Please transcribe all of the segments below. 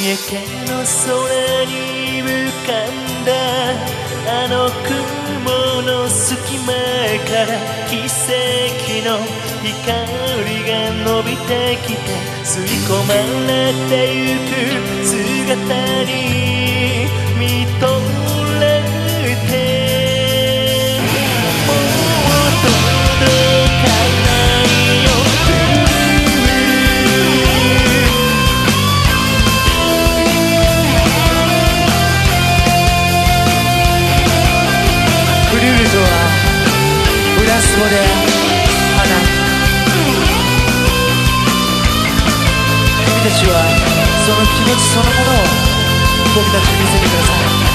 重県の空に浮かんだあの雲の隙間から奇跡の光が伸びてきて吸い込まれてゆく語で花君たちはその気持ちそのものを僕たちに見せてください。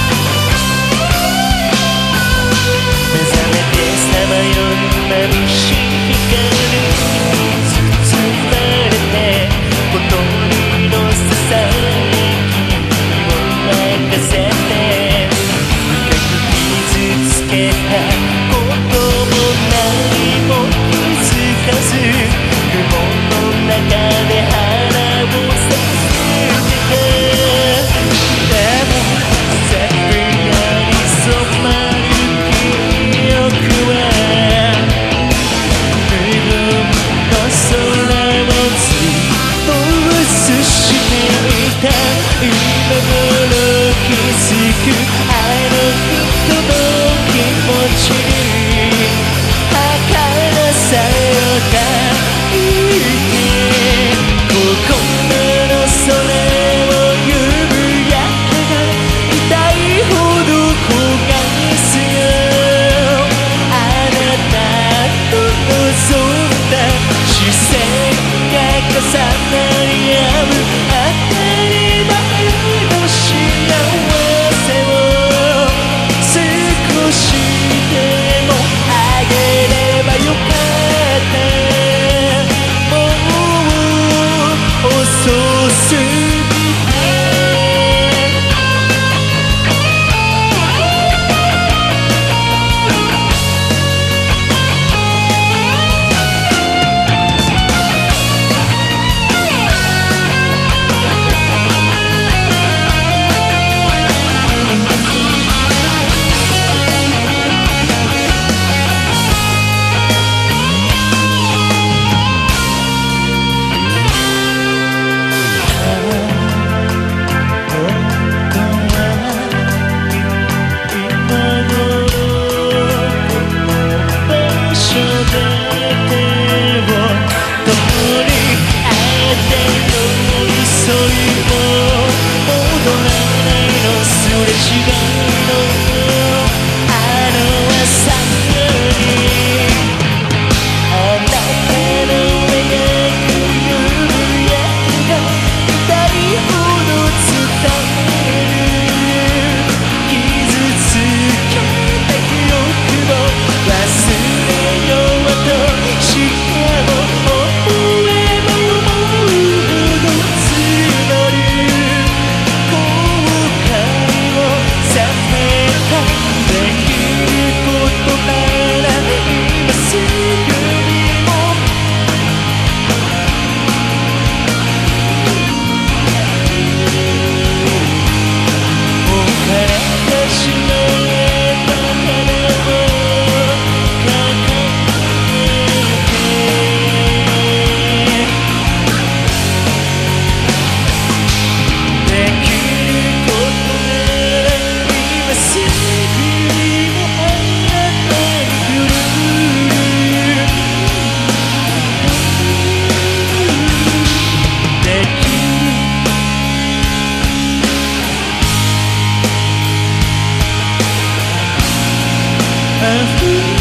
and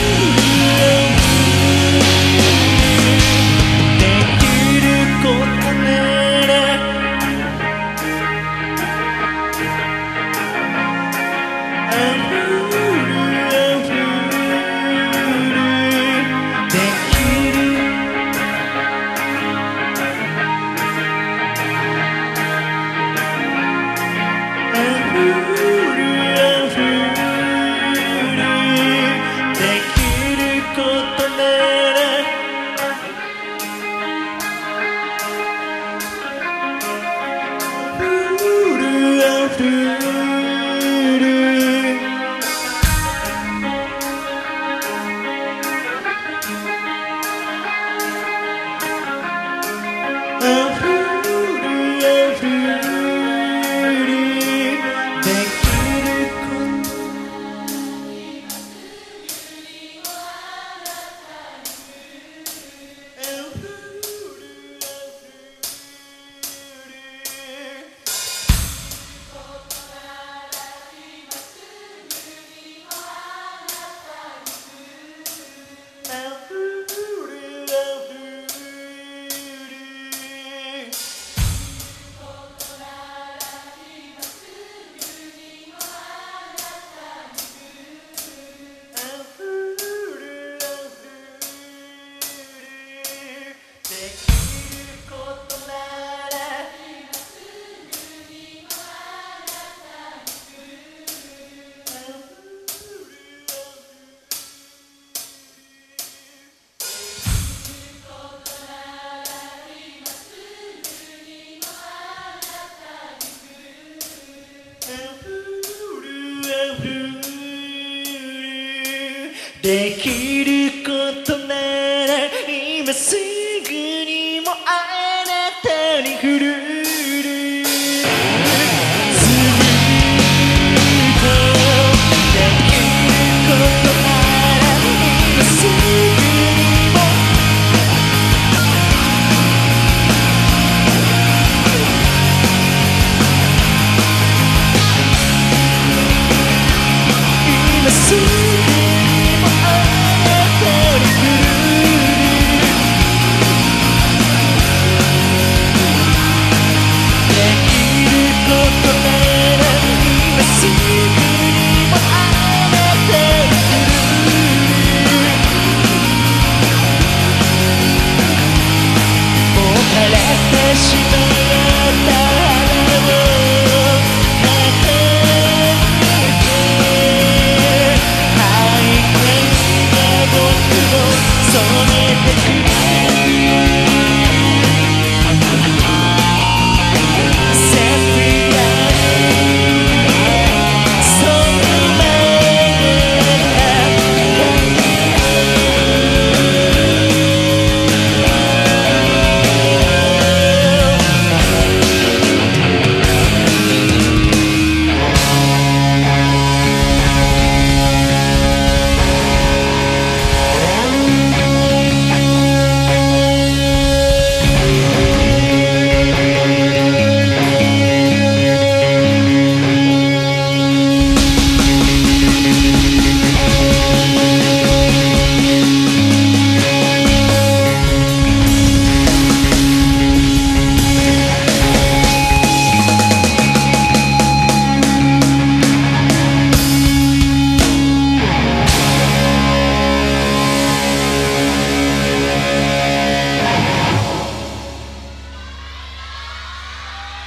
できることなら今すぐ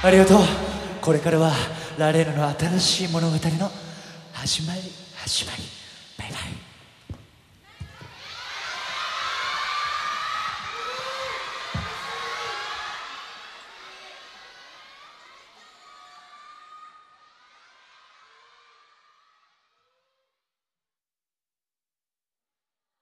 ありがとう。これからはラレーナの新しい物語の始まり始まり。バイバイ。